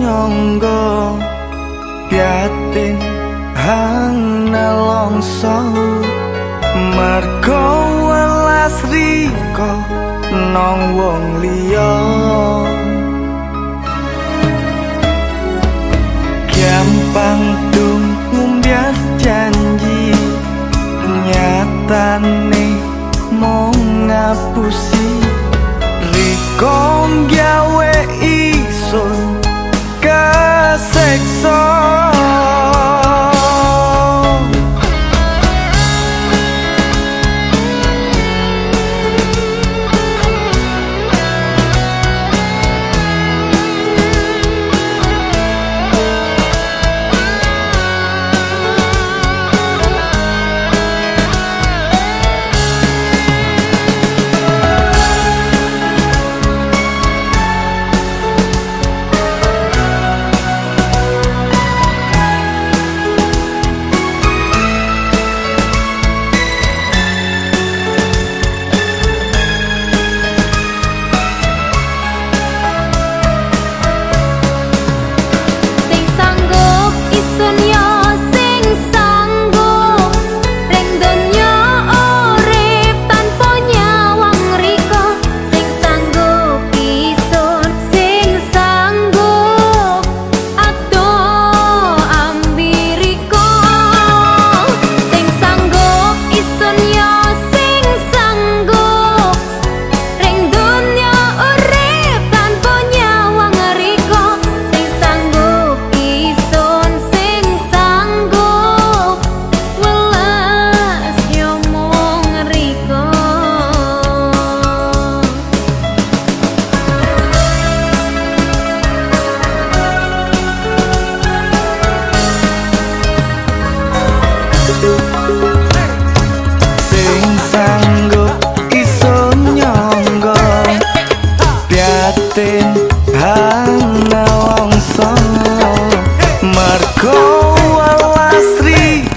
nyangga yatin hang nelongso mergo welas riko nong wong liya. Gampang dung ngumbiat janji nyatane mong ngapusi. Riko gawe sex song.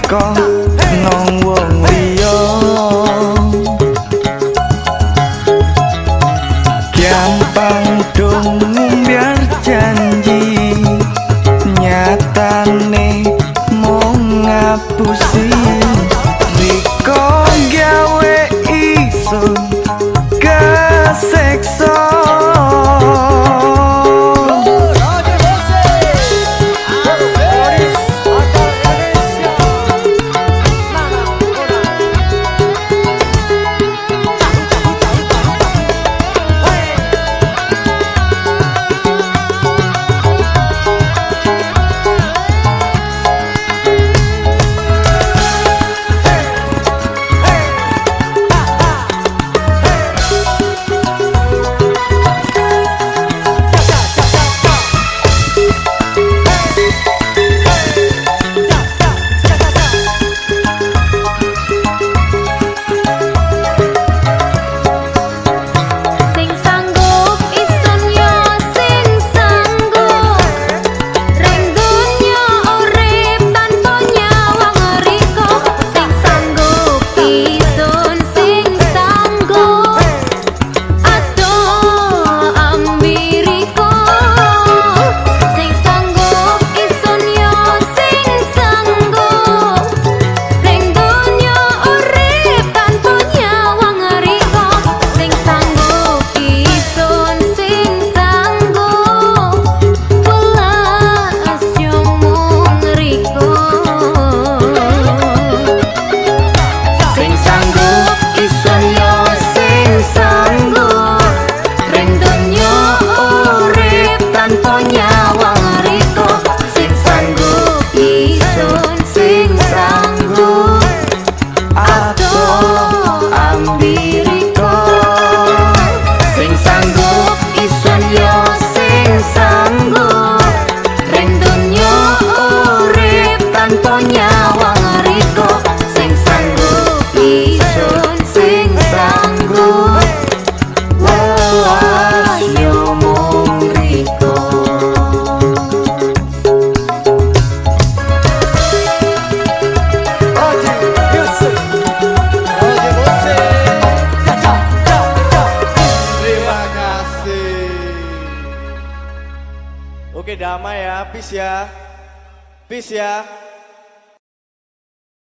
거 Oke damai ya, peace ya. Peace ya.